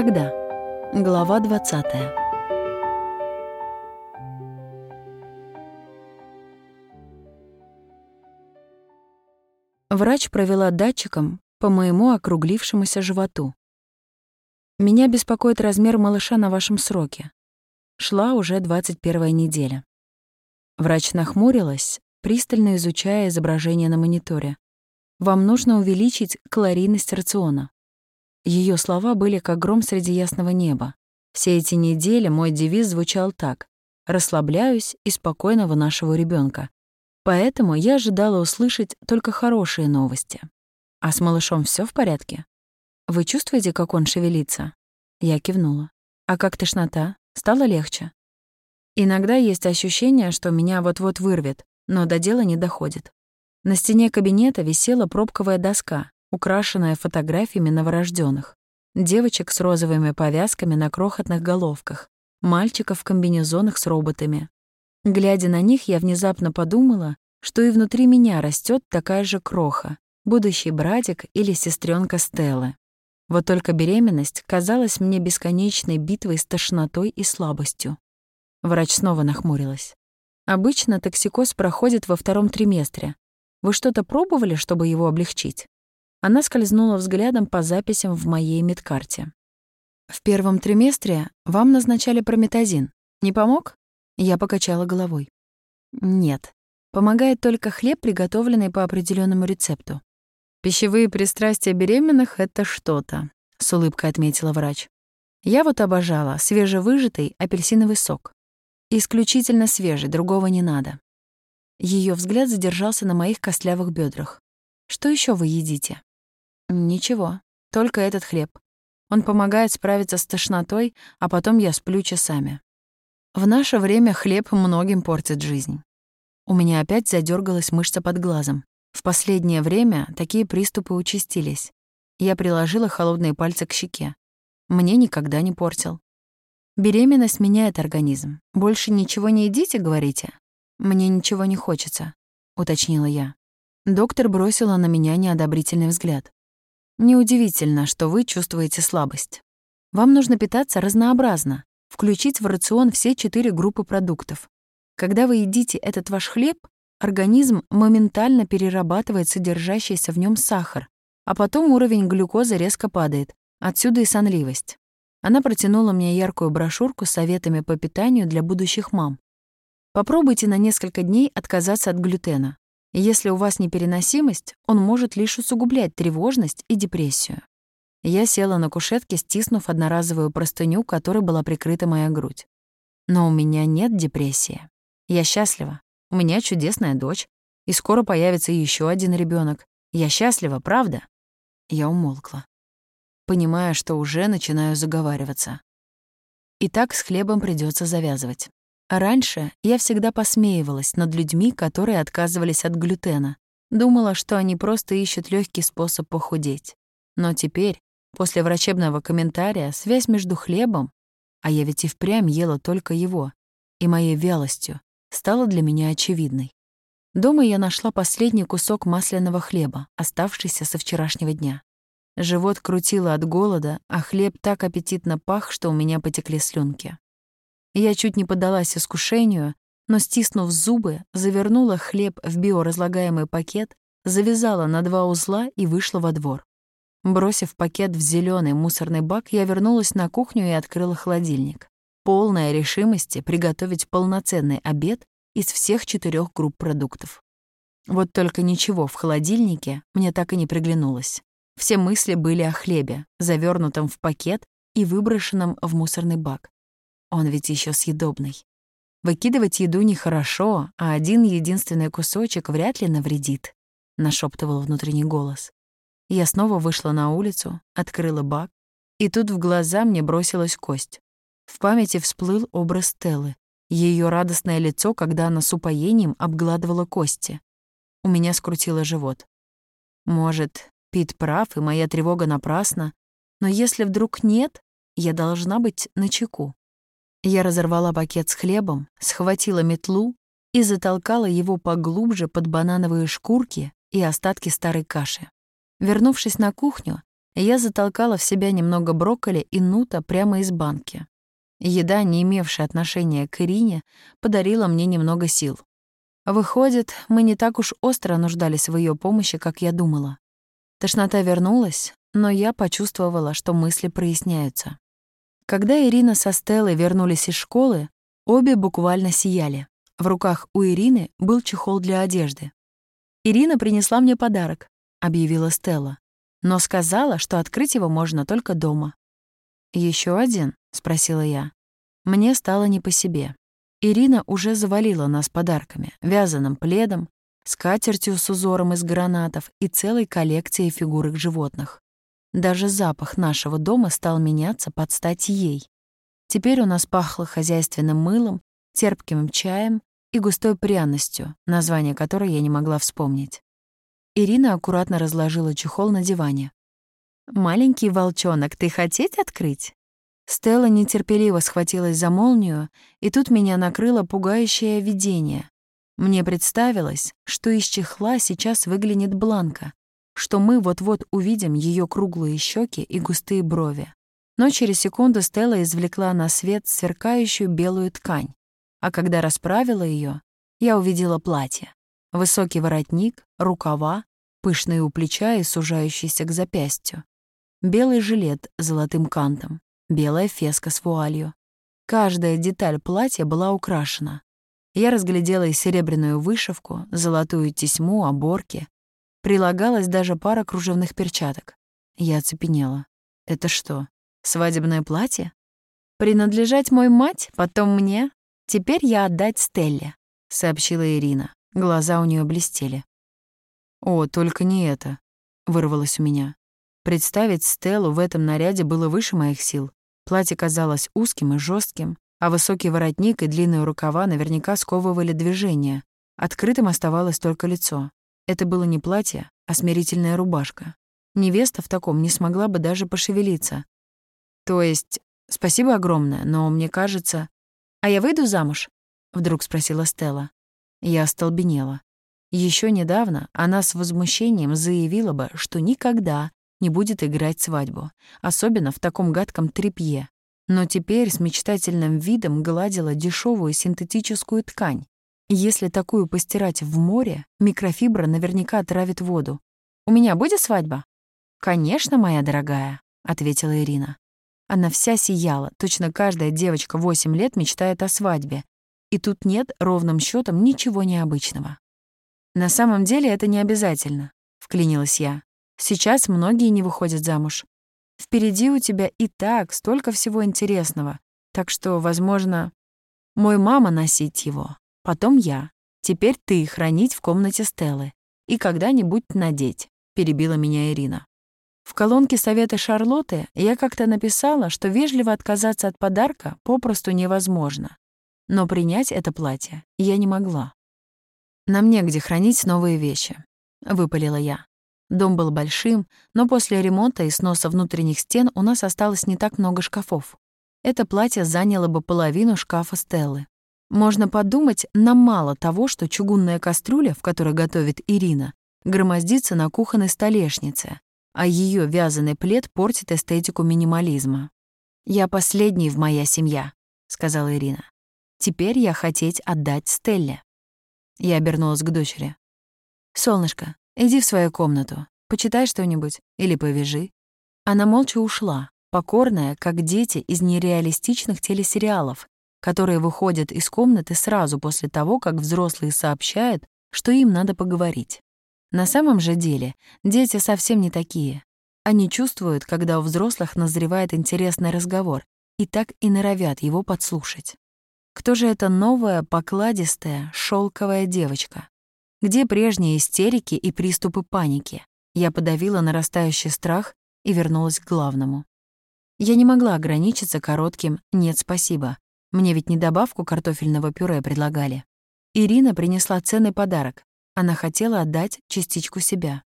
Тогда. Глава 20. Врач провела датчиком по моему округлившемуся животу. Меня беспокоит размер малыша на вашем сроке. Шла уже 21 неделя. Врач нахмурилась, пристально изучая изображение на мониторе. Вам нужно увеличить калорийность рациона. Ее слова были как гром среди ясного неба. Все эти недели мой девиз звучал так: расслабляюсь и спокойно вынашиваю ребенка. Поэтому я ожидала услышать только хорошие новости. А с малышом все в порядке? Вы чувствуете, как он шевелится? Я кивнула. А как тошнота? Стало легче? Иногда есть ощущение, что меня вот-вот вырвет, но до дела не доходит. На стене кабинета висела пробковая доска, украшенная фотографиями новорожденных. Девочек с розовыми повязками на крохотных головках, мальчиков в комбинезонах с роботами. Глядя на них, я внезапно подумала, что и внутри меня растет такая же кроха, будущий братик или сестренка Стеллы. Вот только беременность казалась мне бесконечной битвой с тошнотой и слабостью. Врач снова нахмурилась. Обычно токсикоз проходит во втором триместре. Вы что-то пробовали, чтобы его облегчить? Она скользнула взглядом по записям в моей медкарте. В первом триместре вам назначали прометазин. Не помог? Я покачала головой. Нет. Помогает только хлеб, приготовленный по определенному рецепту. Пищевые пристрастия беременных — это что-то, с улыбкой отметила врач. Я вот обожала свежевыжатый апельсиновый сок. Исключительно свежий, другого не надо. Ее взгляд задержался на моих костлявых бедрах. Что еще вы едите? Ничего, только этот хлеб. Он помогает справиться с тошнотой, а потом я сплю часами. В наше время хлеб многим портит жизнь. У меня опять задергалась мышца под глазом. В последнее время такие приступы участились. Я приложила холодные пальцы к щеке. Мне никогда не портил. Беременность меняет организм. Больше ничего не едите, говорите? Мне ничего не хочется, уточнила я. Доктор бросила на меня неодобрительный взгляд. Неудивительно, что вы чувствуете слабость. Вам нужно питаться разнообразно, включить в рацион все четыре группы продуктов. Когда вы едите этот ваш хлеб, Организм моментально перерабатывает содержащийся в нем сахар, а потом уровень глюкозы резко падает. Отсюда и сонливость. Она протянула мне яркую брошюрку с советами по питанию для будущих мам. Попробуйте на несколько дней отказаться от глютена. Если у вас непереносимость, он может лишь усугублять тревожность и депрессию. Я села на кушетке, стиснув одноразовую простыню, которой была прикрыта моя грудь. Но у меня нет депрессии. Я счастлива. У меня чудесная дочь, и скоро появится еще один ребенок. Я счастлива, правда?» Я умолкла, понимая, что уже начинаю заговариваться. И так с хлебом придется завязывать. Раньше я всегда посмеивалась над людьми, которые отказывались от глютена. Думала, что они просто ищут легкий способ похудеть. Но теперь, после врачебного комментария, связь между хлебом, а я ведь и впрямь ела только его, и моей вялостью, стала для меня очевидной. Дома я нашла последний кусок масляного хлеба, оставшийся со вчерашнего дня. Живот крутило от голода, а хлеб так аппетитно пах, что у меня потекли слюнки. Я чуть не поддалась искушению, но, стиснув зубы, завернула хлеб в биоразлагаемый пакет, завязала на два узла и вышла во двор. Бросив пакет в зеленый мусорный бак, я вернулась на кухню и открыла холодильник полная решимости приготовить полноценный обед из всех четырех групп продуктов. Вот только ничего в холодильнике мне так и не приглянулось. Все мысли были о хлебе, завернутом в пакет и выброшенном в мусорный бак. Он ведь еще съедобный. Выкидывать еду нехорошо, а один единственный кусочек вряд ли навредит, нашептывал внутренний голос. Я снова вышла на улицу, открыла бак, и тут в глаза мне бросилась кость. В памяти всплыл образ Стеллы, ее радостное лицо, когда она с упоением обгладывала кости. У меня скрутило живот. Может, Пит прав, и моя тревога напрасна, но если вдруг нет, я должна быть начеку. Я разорвала пакет с хлебом, схватила метлу и затолкала его поглубже под банановые шкурки и остатки старой каши. Вернувшись на кухню, я затолкала в себя немного брокколи и нута прямо из банки. Еда, не имевшая отношения к Ирине, подарила мне немного сил. Выходит, мы не так уж остро нуждались в ее помощи, как я думала. Тошнота вернулась, но я почувствовала, что мысли проясняются. Когда Ирина со Стеллой вернулись из школы, обе буквально сияли. В руках у Ирины был чехол для одежды. «Ирина принесла мне подарок», — объявила Стелла, но сказала, что открыть его можно только дома. Еще один?» — спросила я. Мне стало не по себе. Ирина уже завалила нас подарками, вязаным пледом, скатертью с узором из гранатов и целой коллекцией фигурок животных. Даже запах нашего дома стал меняться под стать ей. Теперь у нас пахло хозяйственным мылом, терпким чаем и густой пряностью, название которой я не могла вспомнить. Ирина аккуратно разложила чехол на диване. «Маленький волчонок, ты хотеть открыть?» Стелла нетерпеливо схватилась за молнию, и тут меня накрыло пугающее видение. Мне представилось, что из чехла сейчас выглянет Бланка, что мы вот-вот увидим ее круглые щеки и густые брови. Но через секунду Стелла извлекла на свет сверкающую белую ткань, а когда расправила ее, я увидела платье. Высокий воротник, рукава, пышные у плеча и сужающийся к запястью. Белый жилет с золотым кантом, белая феска с вуалью. Каждая деталь платья была украшена. Я разглядела и серебряную вышивку, золотую тесьму, оборки, Прилагалась даже пара кружевных перчаток. Я оцепенела. Это что, свадебное платье? Принадлежать мой мать, потом мне? Теперь я отдать Стелле, сообщила Ирина. Глаза у нее блестели. О, только не это, вырвалось у меня. Представить Стеллу в этом наряде было выше моих сил. Платье казалось узким и жестким, а высокий воротник и длинные рукава наверняка сковывали движение. Открытым оставалось только лицо. Это было не платье, а смирительная рубашка. Невеста в таком не смогла бы даже пошевелиться. То есть, спасибо огромное, но мне кажется... «А я выйду замуж?» — вдруг спросила Стелла. Я остолбенела. Еще недавно она с возмущением заявила бы, что никогда не будет играть свадьбу, особенно в таком гадком тряпье. Но теперь с мечтательным видом гладила дешевую синтетическую ткань, если такую постирать в море, микрофибра наверняка отравит воду. «У меня будет свадьба?» «Конечно, моя дорогая», — ответила Ирина. Она вся сияла, точно каждая девочка 8 лет мечтает о свадьбе. И тут нет ровным счетом ничего необычного. «На самом деле это не обязательно», — вклинилась я. «Сейчас многие не выходят замуж. Впереди у тебя и так столько всего интересного, так что, возможно, мой мама носить его, Потом я. Теперь ты хранить в комнате Стеллы. И когда-нибудь надеть», — перебила меня Ирина. В колонке совета Шарлотты я как-то написала, что вежливо отказаться от подарка попросту невозможно. Но принять это платье я не могла. «Нам негде хранить новые вещи», — выпалила я. Дом был большим, но после ремонта и сноса внутренних стен у нас осталось не так много шкафов. Это платье заняло бы половину шкафа Стеллы. Можно подумать, нам мало того, что чугунная кастрюля, в которой готовит Ирина, громоздится на кухонной столешнице, а ее вязаный плед портит эстетику минимализма. «Я последний в моя семья», — сказала Ирина. «Теперь я хотеть отдать Стелле». Я обернулась к дочери. «Солнышко, иди в свою комнату, почитай что-нибудь или повяжи». Она молча ушла, покорная, как дети из нереалистичных телесериалов, которые выходят из комнаты сразу после того, как взрослые сообщают, что им надо поговорить. На самом же деле дети совсем не такие. Они чувствуют, когда у взрослых назревает интересный разговор, и так и норовят его подслушать. Кто же эта новая, покладистая, шелковая девочка? Где прежние истерики и приступы паники? Я подавила нарастающий страх и вернулась к главному. Я не могла ограничиться коротким «нет, спасибо», мне ведь не добавку картофельного пюре предлагали. Ирина принесла ценный подарок. Она хотела отдать частичку себя.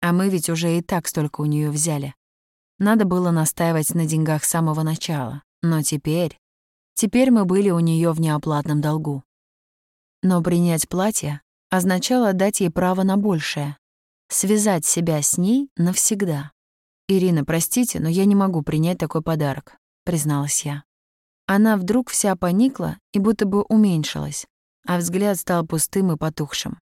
А мы ведь уже и так столько у нее взяли. Надо было настаивать на деньгах с самого начала. Но теперь... Теперь мы были у нее в неоплатном долгу. Но принять платье означало дать ей право на большее. Связать себя с ней навсегда. «Ирина, простите, но я не могу принять такой подарок», — призналась я. Она вдруг вся поникла и будто бы уменьшилась, а взгляд стал пустым и потухшим.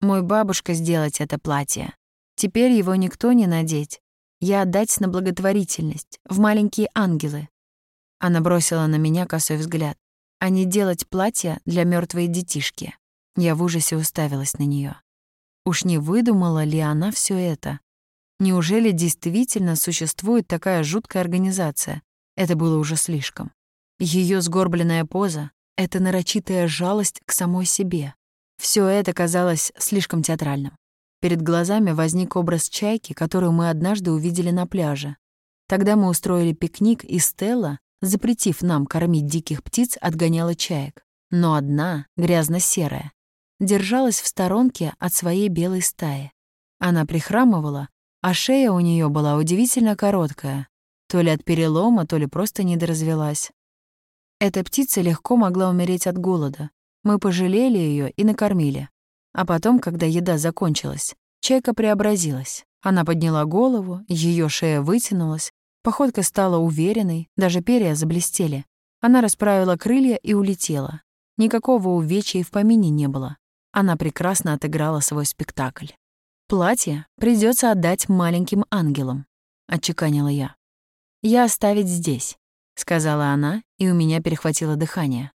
«Мой бабушка сделать это платье. Теперь его никто не надеть. Я отдать на благотворительность, в маленькие ангелы». Она бросила на меня косой взгляд. «А не делать платье для мертвой детишки». Я в ужасе уставилась на нее. Уж не выдумала ли она все это? Неужели действительно существует такая жуткая организация? Это было уже слишком. Ее сгорбленная поза — это нарочитая жалость к самой себе. Все это казалось слишком театральным. Перед глазами возник образ чайки, которую мы однажды увидели на пляже. Тогда мы устроили пикник, и Стелла, запретив нам кормить диких птиц, отгоняла чаек. Но одна, грязно-серая, держалась в сторонке от своей белой стаи. Она прихрамывала, а шея у нее была удивительно короткая, то ли от перелома, то ли просто недоразвелась. Эта птица легко могла умереть от голода. Мы пожалели ее и накормили. А потом, когда еда закончилась, чайка преобразилась. Она подняла голову, ее шея вытянулась, походка стала уверенной, даже перья заблестели. Она расправила крылья и улетела. Никакого увечья и в помине не было. Она прекрасно отыграла свой спектакль. «Платье придется отдать маленьким ангелам», — отчеканила я. «Я оставить здесь», — сказала она, и у меня перехватило дыхание.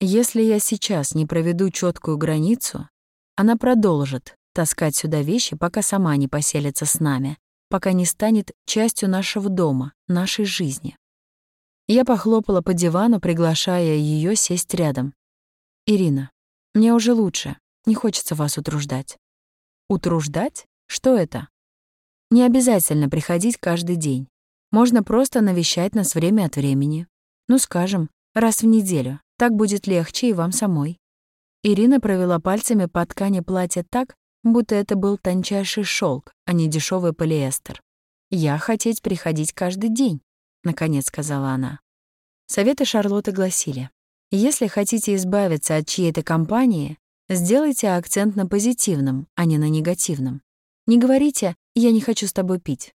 «Если я сейчас не проведу четкую границу, она продолжит таскать сюда вещи, пока сама не поселится с нами, пока не станет частью нашего дома, нашей жизни». Я похлопала по дивану, приглашая ее сесть рядом. «Ирина, мне уже лучше, не хочется вас утруждать. Утруждать? Что это? Не обязательно приходить каждый день. Можно просто навещать нас время от времени. Ну, скажем, раз в неделю. Так будет легче и вам самой. Ирина провела пальцами по ткани платья так, будто это был тончайший шелк, а не дешевый полиэстер. «Я хотеть приходить каждый день», — наконец сказала она. Советы Шарлотты гласили, «Если хотите избавиться от чьей-то компании, Сделайте акцент на позитивном, а не на негативном. Не говорите «я не хочу с тобой пить».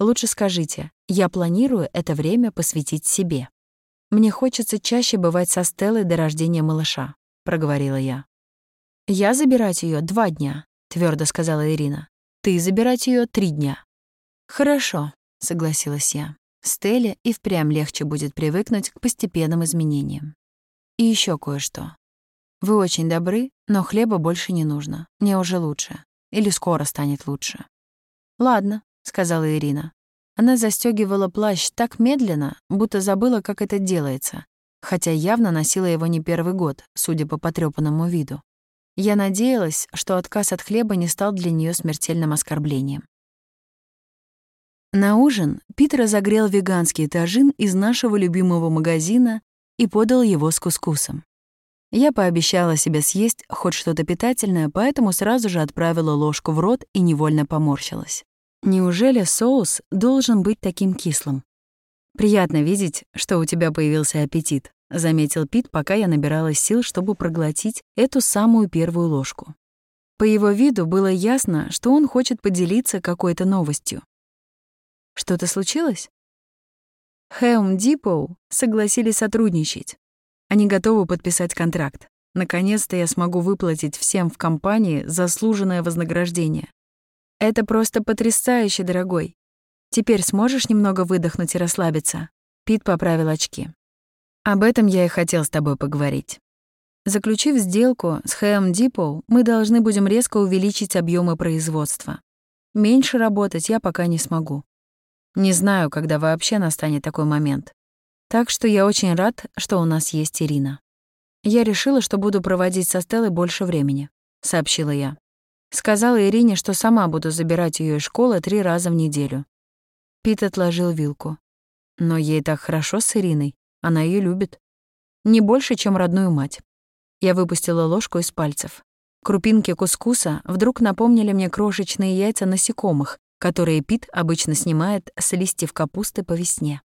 Лучше скажите «я планирую это время посвятить себе». «Мне хочется чаще бывать со Стеллой до рождения малыша», — проговорила я. «Я забирать ее два дня», — твердо сказала Ирина. «Ты забирать ее три дня». «Хорошо», — согласилась я. Стелле и впрямь легче будет привыкнуть к постепенным изменениям. И еще кое-что. Вы очень добры, но хлеба больше не нужно. Мне уже лучше. Или скоро станет лучше. Ладно, сказала Ирина. Она застегивала плащ так медленно, будто забыла, как это делается, хотя явно носила его не первый год, судя по потрёпанному виду. Я надеялась, что отказ от хлеба не стал для нее смертельным оскорблением. На ужин Питер разогрел веганский тажин из нашего любимого магазина и подал его с кускусом. Я пообещала себе съесть хоть что-то питательное, поэтому сразу же отправила ложку в рот и невольно поморщилась. Неужели соус должен быть таким кислым? «Приятно видеть, что у тебя появился аппетит», — заметил Пит, пока я набиралась сил, чтобы проглотить эту самую первую ложку. По его виду было ясно, что он хочет поделиться какой-то новостью. Что-то случилось? Хэум Дипоу согласились сотрудничать. Они готовы подписать контракт. Наконец-то я смогу выплатить всем в компании заслуженное вознаграждение. Это просто потрясающе, дорогой. Теперь сможешь немного выдохнуть и расслабиться? Пит поправил очки. Об этом я и хотел с тобой поговорить. Заключив сделку с Хэм Depot, мы должны будем резко увеличить объемы производства. Меньше работать я пока не смогу. Не знаю, когда вообще настанет такой момент. Так что я очень рад, что у нас есть Ирина. Я решила, что буду проводить со Стеллой больше времени, сообщила я. Сказала Ирине, что сама буду забирать ее из школы три раза в неделю. Пит отложил вилку. Но ей так хорошо с Ириной, она ее любит. Не больше, чем родную мать. Я выпустила ложку из пальцев. Крупинки кускуса вдруг напомнили мне крошечные яйца насекомых, которые Пит обычно снимает с листьев капусты по весне.